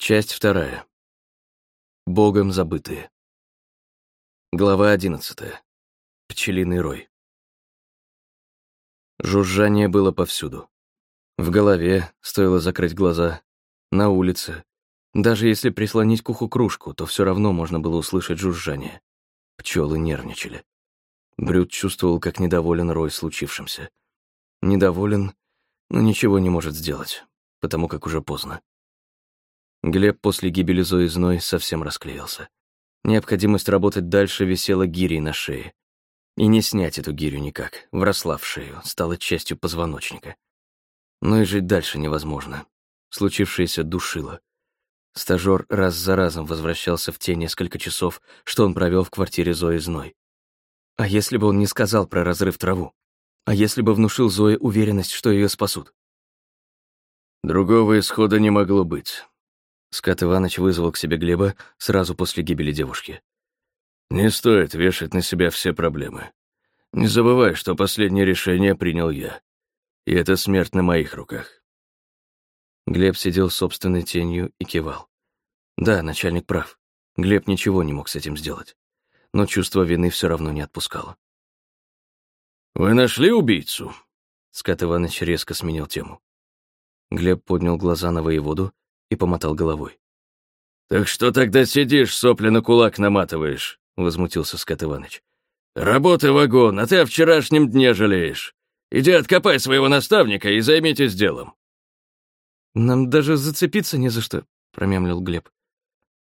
Часть вторая. Богом забытые. Глава одиннадцатая. Пчелиный рой. Жужжание было повсюду. В голове, стоило закрыть глаза, на улице. Даже если прислонить к уху кружку, то все равно можно было услышать жужжание. Пчелы нервничали. Брюд чувствовал, как недоволен Рой случившимся. Недоволен, но ничего не может сделать, потому как уже поздно. Глеб после гибели Зои Зной совсем расклеился. Необходимость работать дальше висела гирей на шее. И не снять эту гирю никак, вросла в шею, стала частью позвоночника. Но и жить дальше невозможно. Случившееся душило. Стажёр раз за разом возвращался в те несколько часов, что он провел в квартире Зои Зной. А если бы он не сказал про разрыв траву? А если бы внушил Зое уверенность, что ее спасут? Другого исхода не могло быть. Скат Иваныч вызвал к себе Глеба сразу после гибели девушки. «Не стоит вешать на себя все проблемы. Не забывай, что последнее решение принял я. И это смерть на моих руках». Глеб сидел собственной тенью и кивал. Да, начальник прав. Глеб ничего не мог с этим сделать. Но чувство вины все равно не отпускало. «Вы нашли убийцу?» Скат Иваныч резко сменил тему. Глеб поднял глаза на воеводу и помотал головой. «Так что тогда сидишь, сопли на кулак наматываешь?» — возмутился Скот Иваныч. «Работай вагон, а ты о вчерашнем дне жалеешь. Иди откопай своего наставника и займитесь делом». «Нам даже зацепиться не за что», — промямлил Глеб.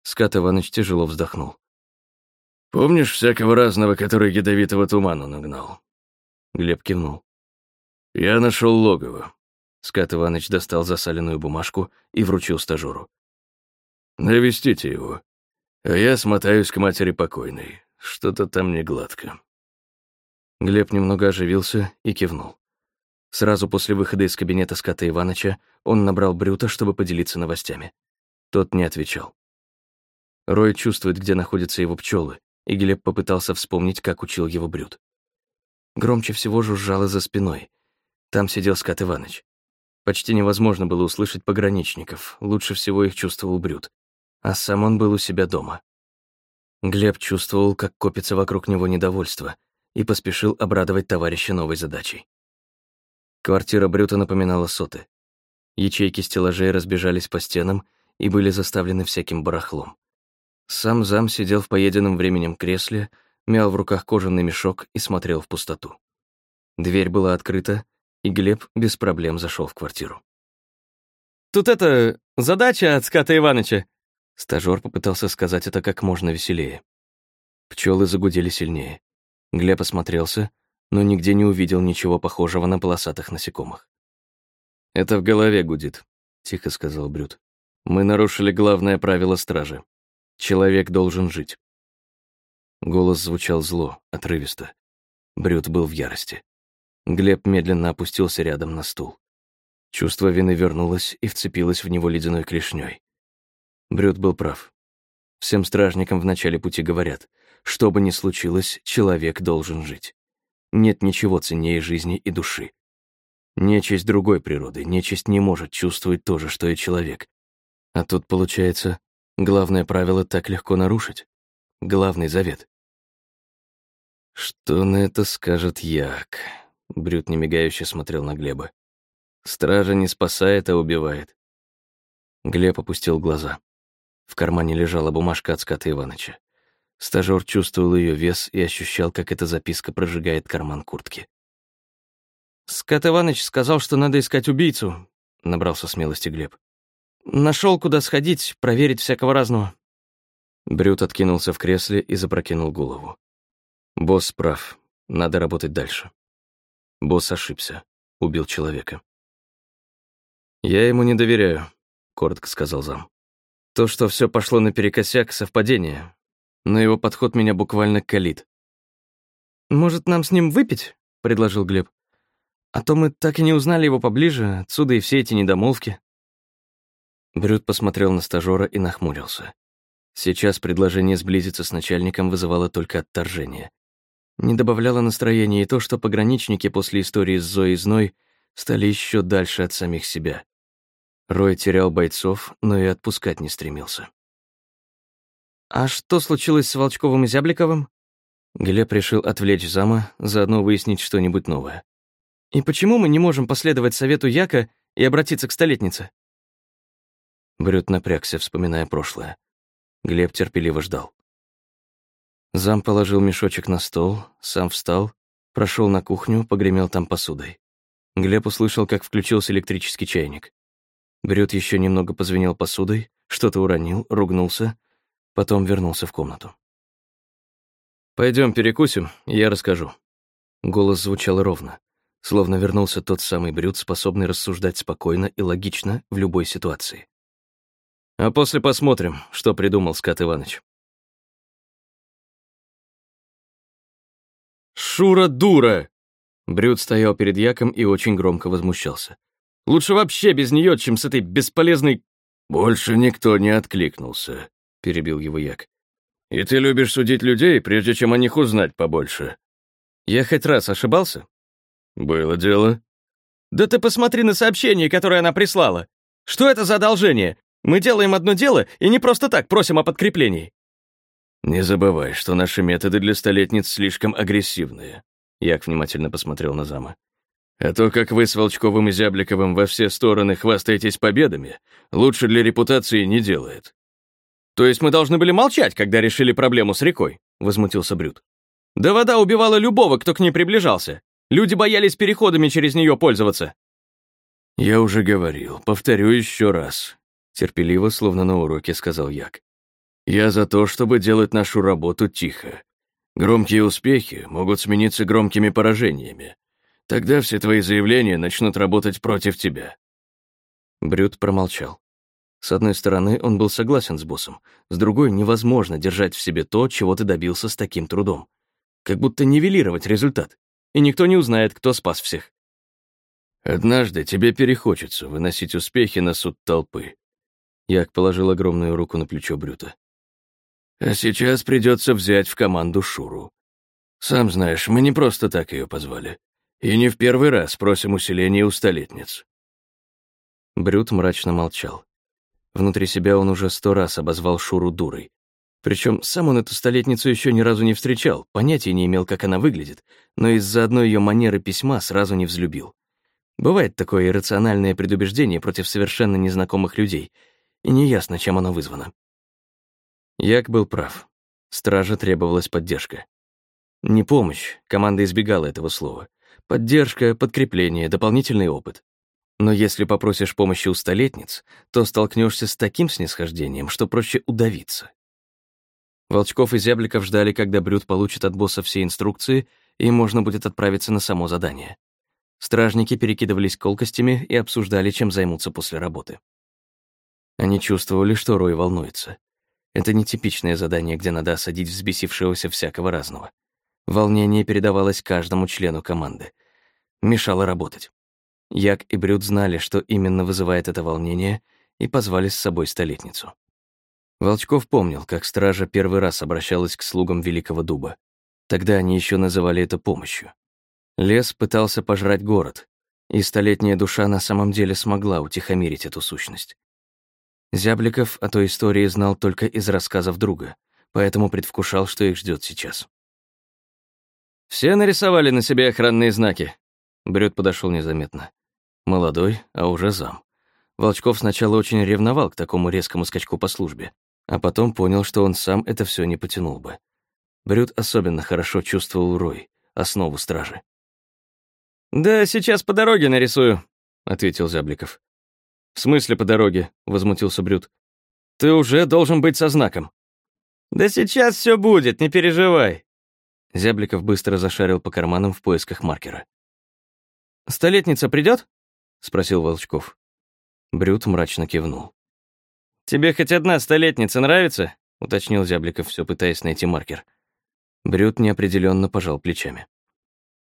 Скат Иваныч тяжело вздохнул. «Помнишь всякого разного, который ядовитого туману нагнал?» Глеб кивнул. «Я нашел логово. Скат Иваныч достал засаленную бумажку и вручил стажеру. «Навестите его. А я смотаюсь к матери покойной. Что-то там не гладко». Глеб немного оживился и кивнул. Сразу после выхода из кабинета Ската Иваныча он набрал Брюта, чтобы поделиться новостями. Тот не отвечал. Рой чувствует, где находятся его пчелы, и Глеб попытался вспомнить, как учил его Брют. Громче всего жужжало за спиной. Там сидел Скат Иваныч. Почти невозможно было услышать пограничников, лучше всего их чувствовал Брюд. А сам он был у себя дома. Глеб чувствовал, как копится вокруг него недовольство, и поспешил обрадовать товарища новой задачей. Квартира Брюта напоминала соты. Ячейки стеллажей разбежались по стенам и были заставлены всяким барахлом. Сам зам сидел в поеденном временем кресле, мял в руках кожаный мешок и смотрел в пустоту. Дверь была открыта, и Глеб без проблем зашел в квартиру. «Тут это... задача от Ската Иваныча!» Стажёр попытался сказать это как можно веселее. Пчелы загудели сильнее. Глеб осмотрелся, но нигде не увидел ничего похожего на полосатых насекомых. «Это в голове гудит», — тихо сказал Брюд. «Мы нарушили главное правило стражи. Человек должен жить». Голос звучал зло, отрывисто. Брюд был в ярости. Глеб медленно опустился рядом на стул. Чувство вины вернулось и вцепилось в него ледяной клешней. Брюд был прав. Всем стражникам в начале пути говорят, что бы ни случилось, человек должен жить. Нет ничего ценнее жизни и души. Нечисть другой природы, нечисть не может чувствовать то же, что и человек. А тут, получается, главное правило так легко нарушить. Главный завет. Что на это скажет Як? Брюд немигающе смотрел на Глеба. Стража не спасает, а убивает. Глеб опустил глаза. В кармане лежала бумажка от Ската Иваныча. Стажёр чувствовал ее вес и ощущал, как эта записка прожигает карман куртки. «Скат Иваныч сказал, что надо искать убийцу», — набрался смелости Глеб. Нашел, куда сходить, проверить всякого разного». Брюд откинулся в кресле и запрокинул голову. «Босс прав. Надо работать дальше». Босс ошибся. Убил человека. «Я ему не доверяю», — коротко сказал зам. «То, что все пошло наперекосяк, — совпадение. Но его подход меня буквально калит». «Может, нам с ним выпить?» — предложил Глеб. «А то мы так и не узнали его поближе, отсюда и все эти недомолвки». Брюд посмотрел на стажера и нахмурился. Сейчас предложение сблизиться с начальником вызывало только отторжение. Не добавляло настроения и то, что пограничники после истории с Зоей Зной стали еще дальше от самих себя. Рой терял бойцов, но и отпускать не стремился. «А что случилось с Волчковым и Зябликовым?» Глеб решил отвлечь зама, заодно выяснить что-нибудь новое. «И почему мы не можем последовать совету Яка и обратиться к столетнице?» Брюд напрягся, вспоминая прошлое. Глеб терпеливо ждал. Зам положил мешочек на стол, сам встал, прошел на кухню, погремел там посудой. Глеб услышал, как включился электрический чайник. Брюд еще немного позвенел посудой, что-то уронил, ругнулся, потом вернулся в комнату. Пойдем перекусим, я расскажу». Голос звучал ровно, словно вернулся тот самый Брюд, способный рассуждать спокойно и логично в любой ситуации. А после посмотрим, что придумал Скат Иваныч. «Шура дура!» Брюд стоял перед Яком и очень громко возмущался. «Лучше вообще без нее, чем с этой бесполезной...» «Больше никто не откликнулся», — перебил его Як. «И ты любишь судить людей, прежде чем о них узнать побольше». «Я хоть раз ошибался?» «Было дело». «Да ты посмотри на сообщение, которое она прислала. Что это за одолжение? Мы делаем одно дело и не просто так просим о подкреплении». «Не забывай, что наши методы для столетниц слишком агрессивные», Як внимательно посмотрел на зама. «А то, как вы с Волчковым и Зябликовым во все стороны хвастаетесь победами, лучше для репутации не делает». «То есть мы должны были молчать, когда решили проблему с рекой?» — возмутился Брюд. «Да вода убивала любого, кто к ней приближался. Люди боялись переходами через нее пользоваться». «Я уже говорил, повторю еще раз», — терпеливо, словно на уроке, сказал Як. «Я за то, чтобы делать нашу работу тихо. Громкие успехи могут смениться громкими поражениями. Тогда все твои заявления начнут работать против тебя». Брюд промолчал. С одной стороны, он был согласен с боссом, с другой, невозможно держать в себе то, чего ты добился с таким трудом. Как будто нивелировать результат, и никто не узнает, кто спас всех. «Однажды тебе перехочется выносить успехи на суд толпы». Як положил огромную руку на плечо Брюта. А сейчас придется взять в команду Шуру. Сам знаешь, мы не просто так ее позвали. И не в первый раз просим усиления у столетниц. Брют мрачно молчал. Внутри себя он уже сто раз обозвал Шуру дурой. Причем сам он эту столетницу еще ни разу не встречал, понятия не имел, как она выглядит, но из-за одной ее манеры письма сразу не взлюбил. Бывает такое иррациональное предубеждение против совершенно незнакомых людей, и неясно, чем оно вызвано. Як был прав. Страже требовалась поддержка. Не помощь, команда избегала этого слова. Поддержка, подкрепление, дополнительный опыт. Но если попросишь помощи у столетниц, то столкнешься с таким снисхождением, что проще удавиться. Волчков и Зябликов ждали, когда Брюд получит от босса все инструкции, и можно будет отправиться на само задание. Стражники перекидывались колкостями и обсуждали, чем займутся после работы. Они чувствовали, что Рой волнуется. Это нетипичное задание, где надо осадить взбесившегося всякого разного. Волнение передавалось каждому члену команды. Мешало работать. Як и Брюд знали, что именно вызывает это волнение, и позвали с собой столетницу. Волчков помнил, как стража первый раз обращалась к слугам Великого Дуба. Тогда они еще называли это помощью. Лес пытался пожрать город, и столетняя душа на самом деле смогла утихомирить эту сущность. Зябликов о той истории знал только из рассказов друга, поэтому предвкушал, что их ждет сейчас. «Все нарисовали на себе охранные знаки?» Брюд подошел незаметно. Молодой, а уже зам. Волчков сначала очень ревновал к такому резкому скачку по службе, а потом понял, что он сам это все не потянул бы. Брюд особенно хорошо чувствовал Рой, основу стражи. «Да сейчас по дороге нарисую», — ответил Зябликов. «В смысле по дороге?» — возмутился Брюд. «Ты уже должен быть со знаком». «Да сейчас все будет, не переживай». Зябликов быстро зашарил по карманам в поисках маркера. «Столетница придет? спросил Волчков. Брюд мрачно кивнул. «Тебе хоть одна столетница нравится?» — уточнил Зябликов, все пытаясь найти маркер. Брюд неопределенно пожал плечами.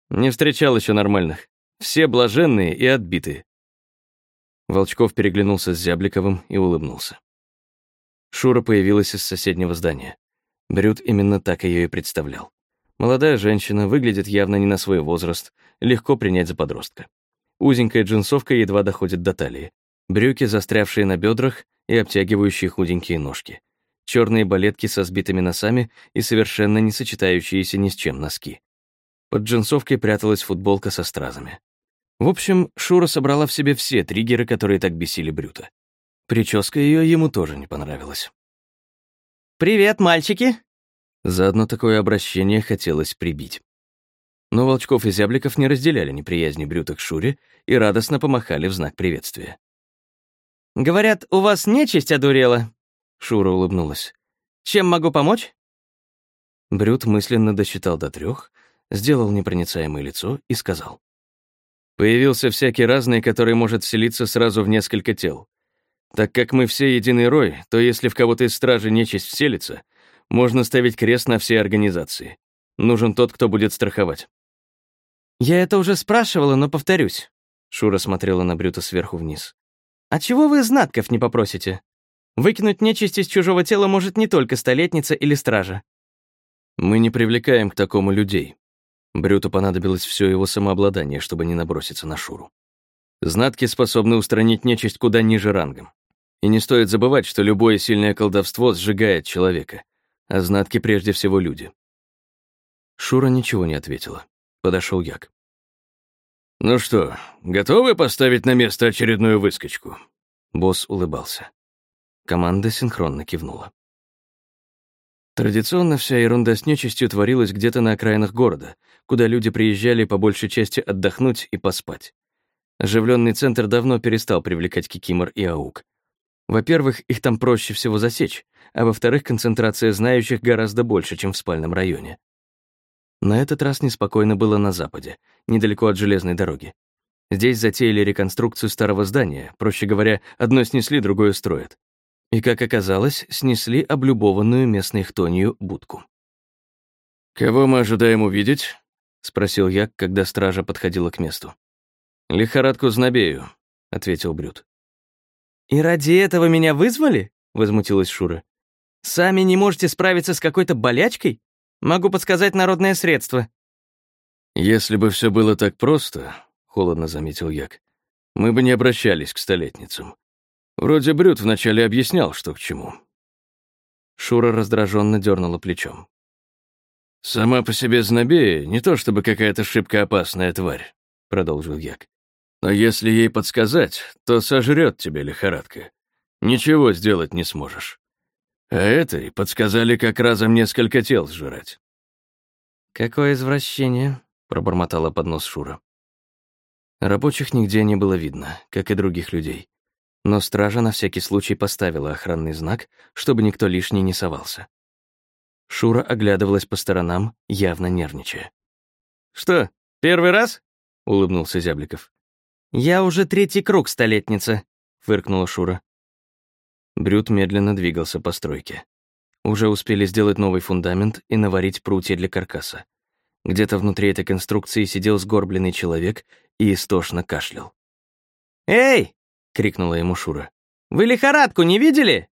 «Не встречал еще нормальных. Все блаженные и отбитые. Волчков переглянулся с Зябликовым и улыбнулся. Шура появилась из соседнего здания. Брюд именно так ее и представлял. Молодая женщина, выглядит явно не на свой возраст, легко принять за подростка. Узенькая джинсовка едва доходит до талии. Брюки, застрявшие на бедрах и обтягивающие худенькие ножки. Черные балетки со сбитыми носами и совершенно не сочетающиеся ни с чем носки. Под джинсовкой пряталась футболка со стразами. В общем, Шура собрала в себе все триггеры, которые так бесили Брюта. Прическа ее ему тоже не понравилась. «Привет, мальчики!» Заодно такое обращение хотелось прибить. Но Волчков и Зябликов не разделяли неприязни Брюта к Шуре и радостно помахали в знак приветствия. «Говорят, у вас нечисть одурела?» Шура улыбнулась. «Чем могу помочь?» Брют мысленно досчитал до трех, сделал непроницаемое лицо и сказал. «Появился всякий разный, который может вселиться сразу в несколько тел. Так как мы все единый рой, то если в кого-то из стражи нечисть вселится, можно ставить крест на все организации. Нужен тот, кто будет страховать». «Я это уже спрашивала, но повторюсь». Шура смотрела на Брюта сверху вниз. «А чего вы знатков не попросите? Выкинуть нечисть из чужого тела может не только столетница или стража». «Мы не привлекаем к такому людей». Брюту понадобилось все его самообладание, чтобы не наброситься на Шуру. Знатки способны устранить нечисть куда ниже рангом. И не стоит забывать, что любое сильное колдовство сжигает человека, а знатки прежде всего люди. Шура ничего не ответила. Подошел Як. «Ну что, готовы поставить на место очередную выскочку?» Босс улыбался. Команда синхронно кивнула. Традиционно вся ерунда с нечистью творилась где-то на окраинах города, куда люди приезжали по большей части отдохнуть и поспать. Оживленный центр давно перестал привлекать кикимор и аук. Во-первых, их там проще всего засечь, а во-вторых, концентрация знающих гораздо больше, чем в спальном районе. На этот раз неспокойно было на западе, недалеко от железной дороги. Здесь затеяли реконструкцию старого здания, проще говоря, одно снесли, другое строят. И, как оказалось, снесли облюбованную местной хтонью будку. «Кого мы ожидаем увидеть?» — спросил я, когда стража подходила к месту. «Лихорадку Знобею», — ответил Брюд. «И ради этого меня вызвали?» — возмутилась Шура. «Сами не можете справиться с какой-то болячкой? Могу подсказать народное средство». «Если бы все было так просто», — холодно заметил Як, «мы бы не обращались к столетницам. Вроде Брюд вначале объяснял, что к чему». Шура раздраженно дернула плечом. «Сама по себе знобея не то чтобы какая-то шибко опасная тварь», — продолжил Як. «Но если ей подсказать, то сожрет тебя лихорадка. Ничего сделать не сможешь. А этой подсказали как разом несколько тел сжирать. «Какое извращение», — пробормотала под нос Шура. Рабочих нигде не было видно, как и других людей. Но стража на всякий случай поставила охранный знак, чтобы никто лишний не совался. Шура оглядывалась по сторонам, явно нервничая. «Что, первый раз?» — улыбнулся Зябликов. «Я уже третий круг, столетница», — фыркнула Шура. Брюд медленно двигался по стройке. Уже успели сделать новый фундамент и наварить прутья для каркаса. Где-то внутри этой конструкции сидел сгорбленный человек и истошно кашлял. «Эй!» — крикнула ему Шура. «Вы лихорадку не видели?»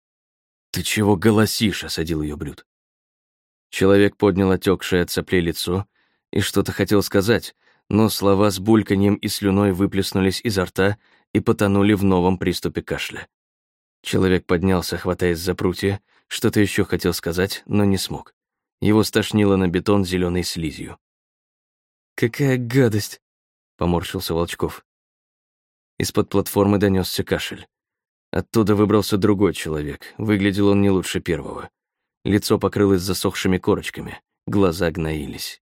«Ты чего голосишь?» — осадил ее Брюд. Человек поднял отекшее от соплей лицо и что-то хотел сказать, но слова с бульканьем и слюной выплеснулись изо рта и потонули в новом приступе кашля. Человек поднялся, хватаясь за прутья, что-то еще хотел сказать, но не смог. Его стошнило на бетон зеленой слизью. «Какая гадость!» — поморщился Волчков. Из-под платформы донесся кашель. Оттуда выбрался другой человек. Выглядел он не лучше первого. Лицо покрылось засохшими корочками, глаза гноились.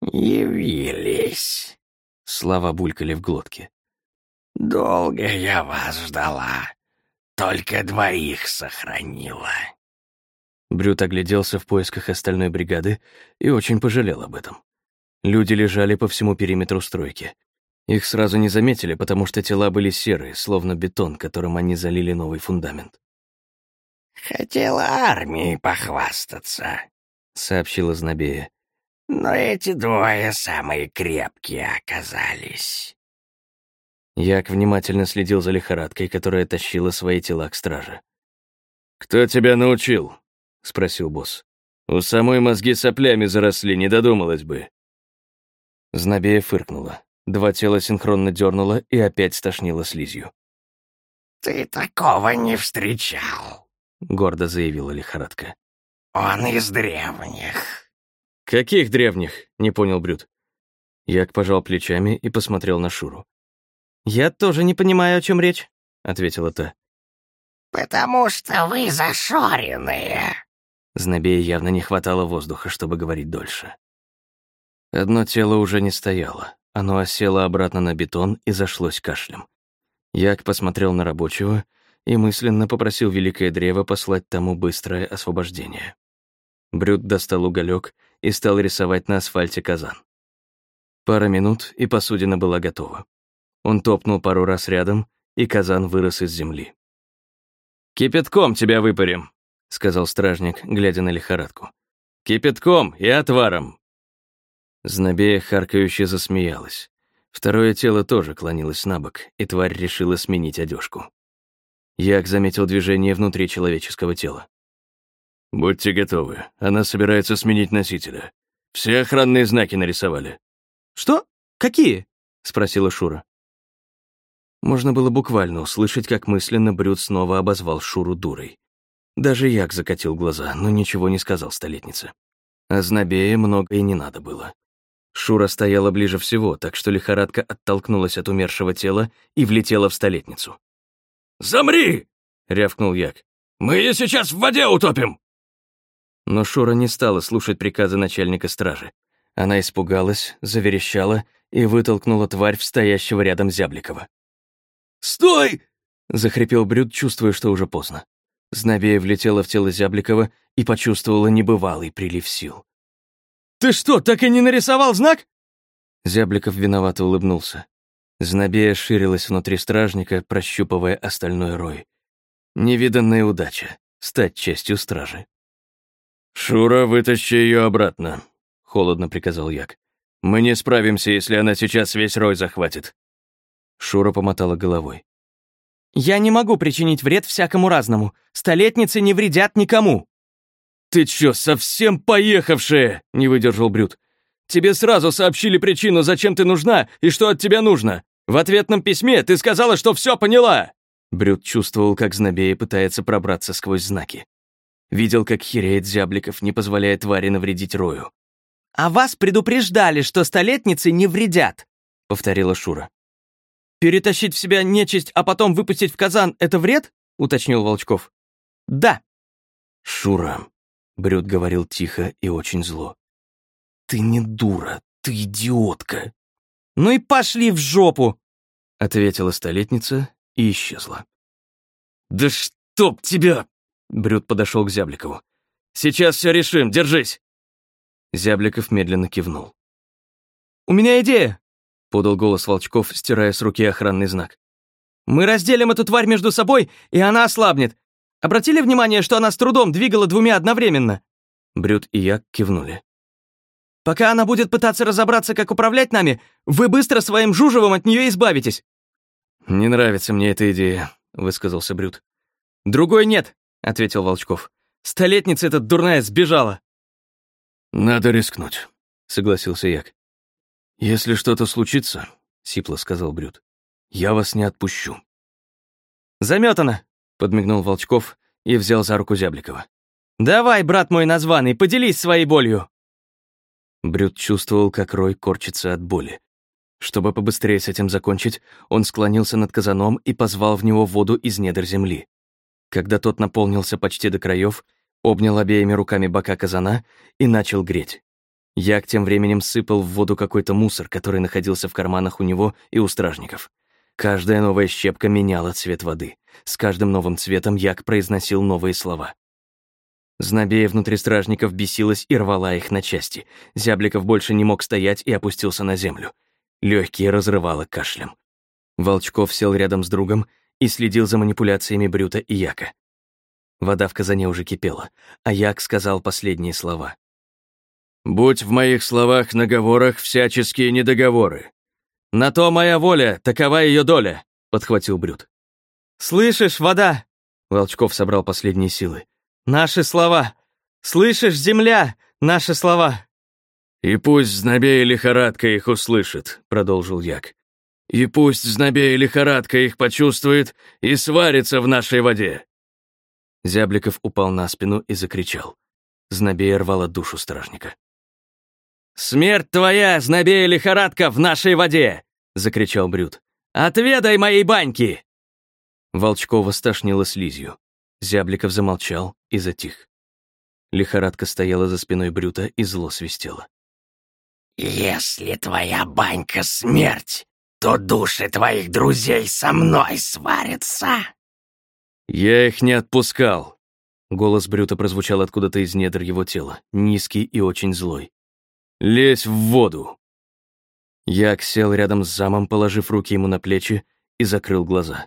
«Явились!» Слова булькали в глотке. «Долго я вас ждала. Только двоих сохранила». Брют огляделся в поисках остальной бригады и очень пожалел об этом. Люди лежали по всему периметру стройки. Их сразу не заметили, потому что тела были серые, словно бетон, которым они залили новый фундамент. «Хотела армией похвастаться», — сообщила Знобея. «Но эти двое самые крепкие оказались». Як внимательно следил за лихорадкой, которая тащила свои тела к страже. «Кто тебя научил?» — спросил босс. «У самой мозги соплями заросли, не додумалась бы». Знобея фыркнула. Два тела синхронно дернуло и опять стошнило слизью. ты такого не встречал», — гордо заявила лихорадка. «Он из древних». «Каких древних?» — не понял Брюд. Як пожал плечами и посмотрел на Шуру. «Я тоже не понимаю, о чем речь», — ответила та. «Потому что вы зашоренные». Знобее явно не хватало воздуха, чтобы говорить дольше. Одно тело уже не стояло. Оно осело обратно на бетон и зашлось кашлем. Як посмотрел на рабочего и мысленно попросил Великое Древо послать тому быстрое освобождение. Брюд достал уголек и стал рисовать на асфальте казан. Пара минут, и посудина была готова. Он топнул пару раз рядом, и казан вырос из земли. «Кипятком тебя выпарим», — сказал стражник, глядя на лихорадку. «Кипятком и отваром». Знобея харкающе засмеялась. Второе тело тоже клонилось на бок, и тварь решила сменить одежку. Як заметил движение внутри человеческого тела. «Будьте готовы, она собирается сменить носителя. Все охранные знаки нарисовали». «Что? Какие?» — спросила Шура. Можно было буквально услышать, как мысленно Брюд снова обозвал Шуру дурой. Даже Як закатил глаза, но ничего не сказал столетнице. А Знобее много и не надо было. Шура стояла ближе всего, так что лихорадка оттолкнулась от умершего тела и влетела в столетницу. «Замри!» — рявкнул Як. «Мы ее сейчас в воде утопим!» Но Шура не стала слушать приказы начальника стражи. Она испугалась, заверещала и вытолкнула тварь в стоящего рядом Зябликова. «Стой!» — захрипел Брюд, чувствуя, что уже поздно. Знобея влетела в тело Зябликова и почувствовала небывалый прилив сил. «Ты что, так и не нарисовал знак?» Зябликов виновато улыбнулся. Знобея ширилась внутри стражника, прощупывая остальной рой. Невиданная удача — стать частью стражи. «Шура, вытащи ее обратно», — холодно приказал Як. «Мы не справимся, если она сейчас весь рой захватит». Шура помотала головой. «Я не могу причинить вред всякому разному. Столетницы не вредят никому». «Ты чё, совсем поехавшая?» — не выдержал Брюд. «Тебе сразу сообщили причину, зачем ты нужна и что от тебя нужно. В ответном письме ты сказала, что все поняла!» Брюд чувствовал, как Знобея пытается пробраться сквозь знаки. Видел, как хереет Зябликов, не позволяя твари навредить Рою. «А вас предупреждали, что столетницы не вредят», — повторила Шура. «Перетащить в себя нечисть, а потом выпустить в казан — это вред?» — уточнил Волчков. «Да». «Шура», — Брюд говорил тихо и очень зло. «Ты не дура, ты идиотка». «Ну и пошли в жопу!» — ответила столетница и исчезла. «Да чтоб тебя!» — Брюд подошел к Зябликову. «Сейчас все решим, держись!» Зябликов медленно кивнул. «У меня идея!» подал голос Волчков, стирая с руки охранный знак. «Мы разделим эту тварь между собой, и она ослабнет. Обратили внимание, что она с трудом двигала двумя одновременно?» Брюд и Як кивнули. «Пока она будет пытаться разобраться, как управлять нами, вы быстро своим жужевом от нее избавитесь». «Не нравится мне эта идея», — высказался Брюд. «Другой нет», — ответил Волчков. «Столетница эта дурная сбежала». «Надо рискнуть», — согласился Як. «Если что-то случится», — сипло сказал Брюд, — «я вас не отпущу». «Заметано», — подмигнул Волчков и взял за руку Зябликова. «Давай, брат мой названный, поделись своей болью». Брюд чувствовал, как Рой корчится от боли. Чтобы побыстрее с этим закончить, он склонился над казаном и позвал в него воду из недр земли. Когда тот наполнился почти до краев, обнял обеими руками бока казана и начал греть. Як тем временем сыпал в воду какой-то мусор, который находился в карманах у него и у стражников. Каждая новая щепка меняла цвет воды. С каждым новым цветом Як произносил новые слова. Знобея внутри стражников бесилась и рвала их на части. Зябликов больше не мог стоять и опустился на землю. Легкие разрывало кашлем. Волчков сел рядом с другом и следил за манипуляциями Брюта и Яка. Вода в казане уже кипела, а Як сказал последние слова. Будь в моих словах-наговорах всяческие недоговоры. На то моя воля, такова ее доля, подхватил Брюд. Слышишь, вода? Волчков собрал последние силы. Наши слова. Слышишь, земля, наши слова. И пусть знобей лихорадка их услышит, продолжил Як. И пусть знобея лихорадка их почувствует и сварится в нашей воде!» Зябликов упал на спину и закричал. Знобея рвала душу стражника. «Смерть твоя, знобея лихорадка, в нашей воде!» — закричал Брюд. «Отведай моей баньки!» Волчкова стошнила слизью. Зябликов замолчал и затих. Лихорадка стояла за спиной Брюта и зло свистела. «Если твоя банька — смерть, то души твоих друзей со мной сварятся!» «Я их не отпускал!» Голос Брюта прозвучал откуда-то из недр его тела, низкий и очень злой. «Лезь в воду!» Як сел рядом с замом, положив руки ему на плечи, и закрыл глаза.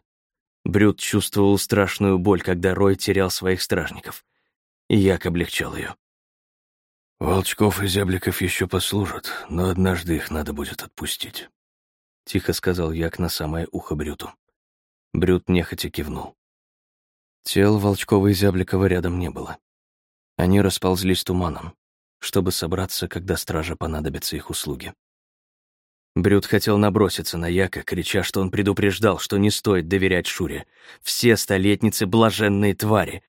Брют чувствовал страшную боль, когда Рой терял своих стражников. И Як облегчал ее. «Волчков и Зябликов еще послужат, но однажды их надо будет отпустить», — тихо сказал Як на самое ухо Брюту. Брют нехотя кивнул. Тел Волчкова и Зябликова рядом не было. Они расползлись туманом, чтобы собраться, когда стража понадобятся их услуги. Брюд хотел наброситься на Яка, крича, что он предупреждал, что не стоит доверять Шуре. Все столетницы — блаженные твари.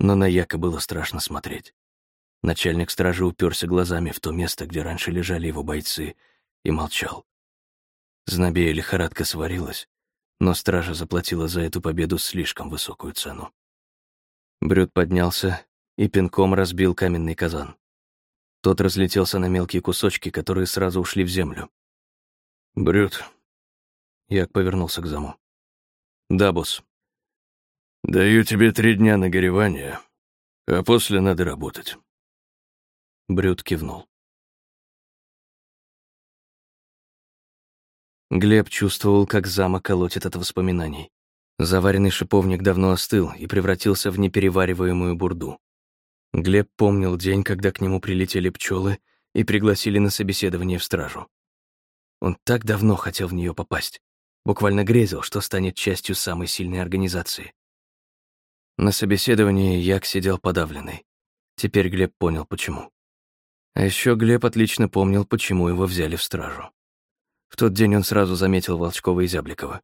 Но на Яка было страшно смотреть. Начальник стражи уперся глазами в то место, где раньше лежали его бойцы, и молчал. Знобея лихорадка сварилась, но стража заплатила за эту победу слишком высокую цену. Брюд поднялся и пинком разбил каменный казан. Тот разлетелся на мелкие кусочки, которые сразу ушли в землю. «Брюд». Як повернулся к заму. «Да, босс». «Даю тебе три дня на горевание, а после надо работать». Брюд кивнул. Глеб чувствовал, как замок колотит от воспоминаний. Заваренный шиповник давно остыл и превратился в неперевариваемую бурду. Глеб помнил день, когда к нему прилетели пчелы и пригласили на собеседование в стражу. Он так давно хотел в нее попасть. Буквально грезил, что станет частью самой сильной организации. На собеседовании Як сидел подавленный. Теперь Глеб понял, почему. А еще Глеб отлично помнил, почему его взяли в стражу. В тот день он сразу заметил Волчкова и Зябликова.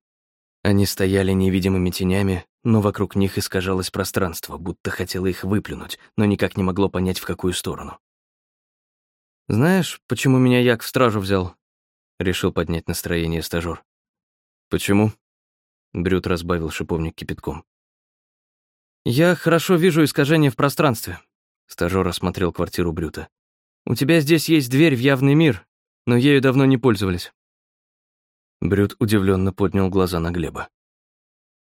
Они стояли невидимыми тенями, но вокруг них искажалось пространство, будто хотело их выплюнуть, но никак не могло понять, в какую сторону. «Знаешь, почему меня Як в стражу взял?» Решил поднять настроение стажёр. «Почему?» Брют разбавил шиповник кипятком. «Я хорошо вижу искажения в пространстве», — стажёр осмотрел квартиру Брюта. «У тебя здесь есть дверь в явный мир, но ею давно не пользовались». Брют удивленно поднял глаза на Глеба.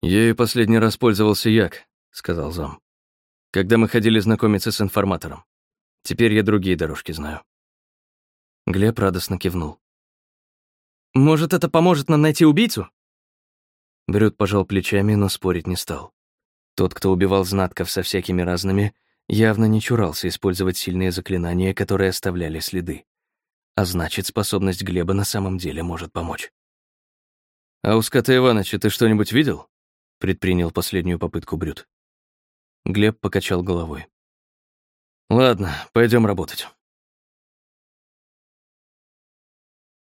«Ею последний раз пользовался Як», — сказал зам. «Когда мы ходили знакомиться с информатором. Теперь я другие дорожки знаю». Глеб радостно кивнул. Может, это поможет нам найти убийцу?» Брюд пожал плечами, но спорить не стал. Тот, кто убивал знатков со всякими разными, явно не чурался использовать сильные заклинания, которые оставляли следы. А значит, способность Глеба на самом деле может помочь. «А у Скота Ивановича ты что-нибудь видел?» — предпринял последнюю попытку Брюд. Глеб покачал головой. «Ладно, пойдем работать».